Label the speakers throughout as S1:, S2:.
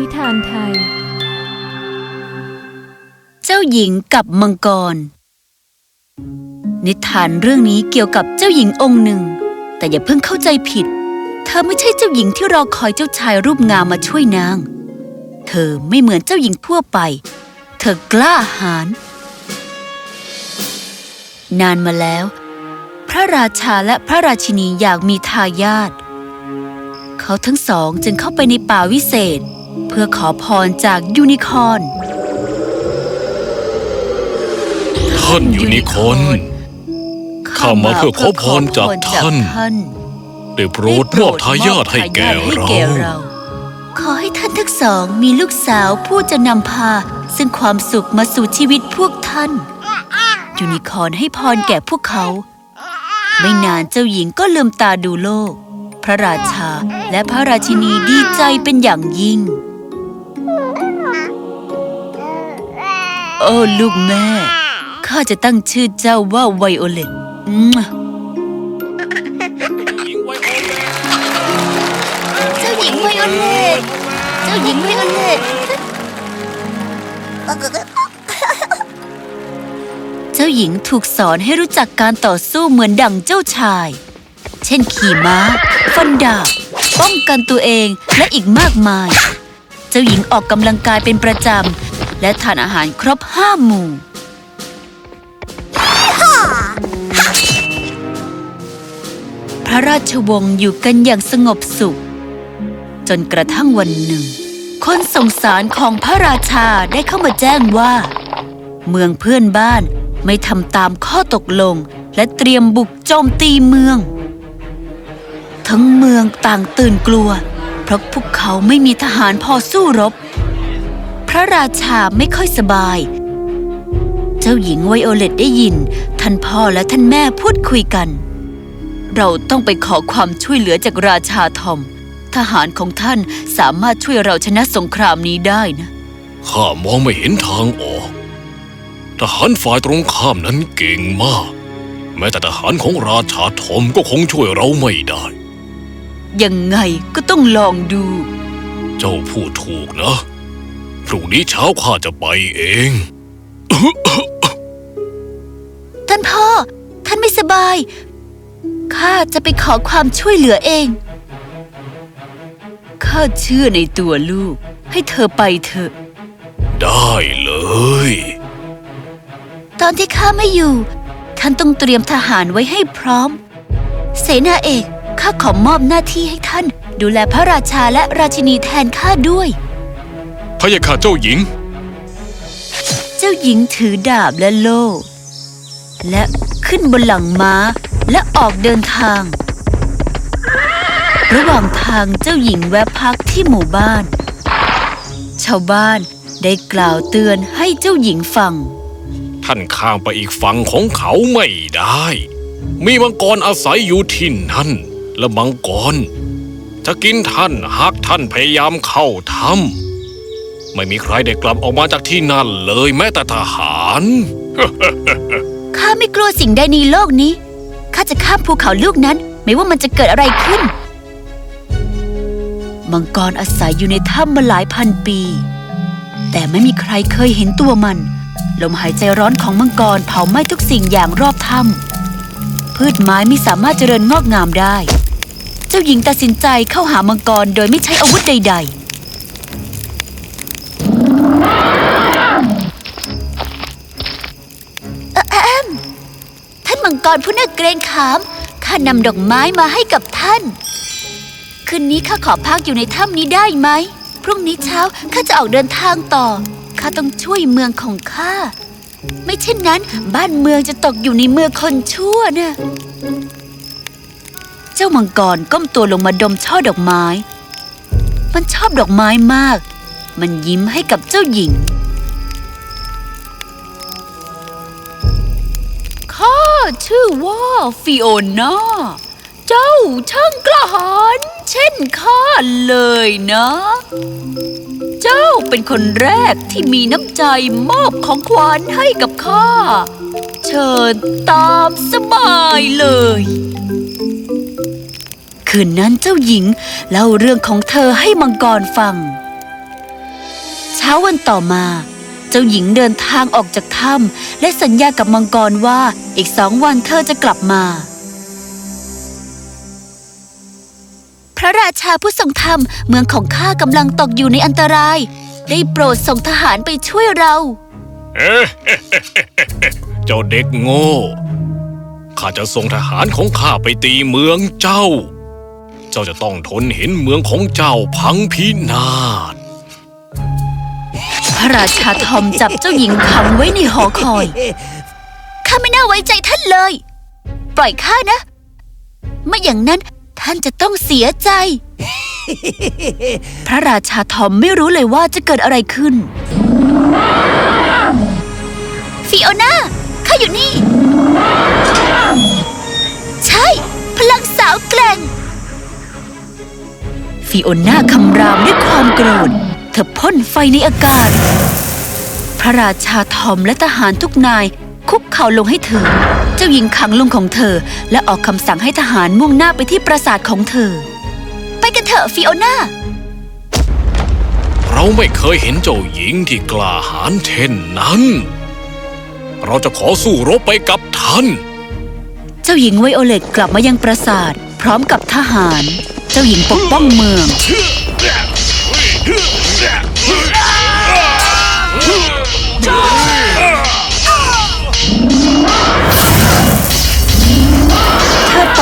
S1: นิทานไทย
S2: เจ้าหญิงกับมังกร นิทานเรื่องนี้เกี่ยวกับเจ้าหญิงองค์หนึ่ง แต่อย่าเพิ่งเข้าใจผิด เธอไม่ใช่เจ้าหญิงที่รอคอยเจ้าชายรูปงามมาช่วยนาง เธอไม่เหมือนเจ้าหญิงทั่วไป เธอกล้าหาญนานมาแล้ว พระราชาและพระราชินีอยากมีทายาทเขาทั้งสองจึงเข้าไปในป่าวิเศษ พื่อขอพรจากยูนิคอร์น
S3: ท่านยูนิคอร์นข้ามาเพื่อขอพรจากท่านได้โปรดมอบทายาทให้แก่เรา
S2: ขอให้ท่านทั้งสองมีลูกสาวผู้จะนำพา ซึ่งความสุขมาสู่ชีวิตพวกท่าน ยูนิคอร์นให้พรแก่พวกเขา ไม่นานเจ้าหญิงก็ลืมตาดูโลก พระราชาและพระราชินีดีใจเป็นอย่างยิ่ง อ้ลูกแม่ ข้าจะตั้งชื่อเจ้าว่าไวโอเลตมั่วเจ้าหญิงไวโอเลตเจ้าหญิงไวโอเลตเจ้าหญิงถูกสอนให้รู้จักการต่อสู้เหมือนดั่งเจ้าชาย เช่นขี่ม้า ฟันดาบ ป้องกันตัวเองและอีกมากมาย เจ้าหญิงออกกำลังกายเป็นประจำ และทานอาหารครบห้าหมู่ พระราชวงศ์อยู่กันอย่างสงบสุข จนกระทั่งวันหนึ่ง คนสงสารของพระราชาได้เข้ามาแจ้งว่า เมืองเพื่อนบ้านไม่ทำตามข้อตกลงและเตรียมบุกโจมตีเมือง ทั้งเมืองต่างตื่นกลัว เพราะพวกเขาไม่มีทหารพอสู้รบ ระราชาไม่ค่อยสบาย เจ้าหญิงไวโอเลตได้ยิน ท่านพ่อและท่านแม่พูดคุยกัน เราต้องไปขอความช่วยเหลือจากราชาทอม ทหารของท่านสามารถช่วยเราชนะสงครามนี้ได้นะ
S3: ข้ามองไม่เห็นทางออก ทหารฝ่ายตรงข้ามนั้นเก่งมาก แม้แต่ทหารของราชาทอมก็คงช่วยเราไม่ได้
S2: ยังไงก็ต้องลองดู
S3: เจ้าพูดถูกนะ พรุ่งนี้เช้าข้าจะไปเอง
S2: ท่านพ่อ ท่านไม่สบาย ข้าจะไปขอความช่วยเหลือเอง ข้าเชื่อในตัวลูก ให้เธอไปเถอะ
S3: ได้เลย
S2: ตอนที่ข้าไม่อยู่ ท่านต้องเตรียมทหารไว้ให้พร้อม เสนาเอก ข้าขอมอบหน้าที่ให้ท่าน ดูแลพระราชาและราชินีแทนข้าด้วย
S3: พระยาค่ะเจ้าหญิง
S2: เจ้าหญิงถือดาบและโล่ และขึ้นบนหลังม้าและออกเดินทาง ระหว่างทางเจ้าหญิงแวะพักที่หมู่บ้าน ชาวบ้านได้กล่าวเตือนให้เจ้าหญิงฟัง
S3: ท่านข้ามไปอีกฝั่งของเขาไม่ได้ มีมังกรอาศัยอยู่ที่นั่น และมังกรจะกินท่านหากท่านพยายามเข้าถ้ำ ไม่มีใครได้กลับออกมาจากที่นั่นเลยแม้แต่ทหาร
S2: ข้าไม่กลัวสิ่งใดในโลกนี้ ข้าจะข้ามภูเขาลูกนั้น ไม่ว่ามันจะเกิดอะไรขึ้น มังกรอาศัยอยู่ในถ้ำมาหลายพันปี แต่ไม่มีใครเคยเห็นตัวมัน ลมหายใจร้อนของมังกรเผาไหม้ทุกสิ่งอย่างรอบถ้ำพืชไม้ไม่สามารถเจริญงอกงามได้ เจ้าหญิงตัดสินใจเข้าหามังกรโดยไม่ใช้อาวุธใด ๆ กรผู้น่าเกรงขาม ข้านำดอกไม้มาให้กับท่าน คืนนี้ข้าขอพักอยู่ในถ้ำนี้ได้ไหม พรุ่งนี้เช้าข้าจะออกเดินทางต่อ ข้าต้องช่วยเมืองของข้า ไม่เช่นนั้น บ้านเมืองจะตกอยู่ในมือคนชั่วนะเจ้ามังกรก้มตัวลงมาดมช่อดอกไม้ มันชอบดอกไม้มาก มันยิ้มให้กับเจ้าหญิง ชื่อว่าฟิโอนาเจ้าช่างกล้าหาญเช่นข้าเลยนะ เจ้าเป็นคนแรกที่มีน้ำใจมอบของขวัญให้กับข้า เชิญตามสบายเลย คืนนั้นเจ้าหญิงเล่าเรื่องของเธอให้มังกรฟัง เช้าวันต่อมาเจ้าหญิงเดินทางออกจากถ้ำและสัญญากับมังกรว่าอีกสองวันเธอจะกลับมา พระราชาผู้ทรงธรรมเมืองของข้ากำลังตกอยู่ในอันตราย ได้โปรดส่งทหารไปช่วยเรา
S3: เจ้าเด็กโง่ ข้าจะส่งทหารของข้าไปตีเมืองเจ้า เจ้าจะต้องทนเห็นเมืองของเจ้าพังพินาศ
S2: ระราชาทอมจับเจ้าหญิงขังไว้ในหอคอย ข้าไม่น่าไว้ใจท่านเลย ปล่อยข้านะ ไม่อย่างนั้นท่านจะต้องเสียใจ พระราชาทอมไม่รู้เลยว่าจะเกิดอะไรขึ้น ฟิโอนาข้าอยู่นี่ ใช่ พลังสาวแกร่ง ฟิโอนาคำรามด้วยความโกรธ ธอพ่นไฟในอากาศ พระราชาทอมและทหารทุกนาย คุกเข่าลงให้เธอ เจ้าหญิงขังลงของเธอ และออกคำสั่งให้ทหารมุ่งหน้าไปที่ปราสาทของเธอ ไปกันเถอะฟิโอนา
S3: เราไม่เคยเห็นเจ้าหญิงที่กล้าหาญเช่นนั้น เราจะขอสู้รบไปกับท่าน
S2: เจ้าหญิงไวโอเลตกลับมายังปราสาท พร้อมกับทหาร เจ้าหญิงปกป้องเมือง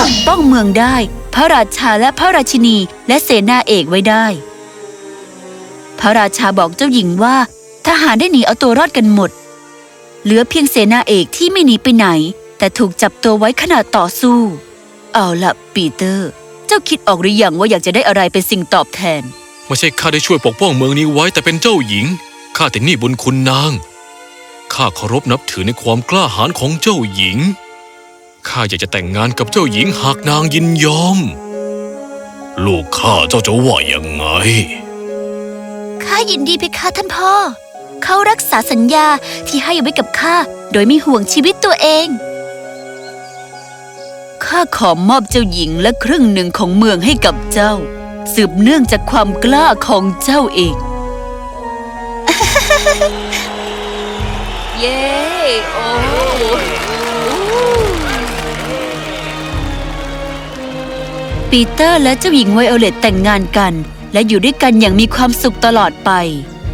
S2: ปกป้องเมืองได้ พระราชาและพระราชินีและเสนาเอกไว้ได้ พระราชาบอกเจ้าหญิงว่า ทหารได้หนีเอาตัวรอดกันหมด เหลือเพียงเสนาเอกที่ไม่หนีไปไหน แต่ถูกจับตัวไว้ขณะต่อสู้ เอาละปีเตอร์ เจ้าคิดออกหรือยังว่าอยากจะได้อะไรเป็นสิ่งตอบแทน
S3: ไม่ใช่ข้าได้ช่วยปกป้องเมืองนี้ไว้แต่เป็นเจ้าหญิงข้าแต่นี่บุญคุณนางข้าเคารพนับถือในความกล้าหาญของเจ้าหญิง ข้าอยากจะแต่งงานกับเจ้าหญิงหากนางยินยอม ลูกข้าเจ้าจะว่ายังไง
S2: ข้ายินดีเพคะท่านพ่อ เขารักษาสัญญาที่ให้ไว้กับข้าโดยไม่ห่วงชีวิตตัวเอง ข้าขอมอบเจ้าหญิงและครึ่งหนึ่งของเมืองให้กับเจ้า สืบเนื่องจากความกล้าของเจ้าเอง ปีเตอร์และเจ้าหญิงไวโอเลตแต่งงานกัน และอยู่ด้วยกันอย่างมีความสุขตลอดไป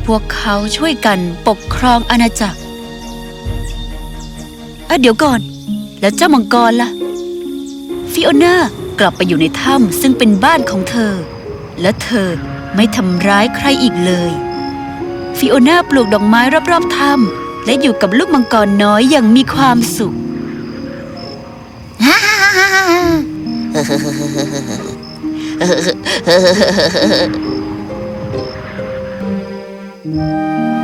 S2: พวกเขาช่วยกันปกครองอาณาจักรอะเดี๋ยวก่อน แล้วเจ้ามังกรล่ะ ฟิโอน่ากลับไปอยู่ในถ้ำซึ่งเป็นบ้านของเธอ และเธอไม่ทำร้ายใครอีกเลย ฟิโอน่าปลูกดอกไม้รอบๆถ้ำและอยู่กับลูกมังกรน้อยอย่างมีความสุข
S1: Mm-hmm.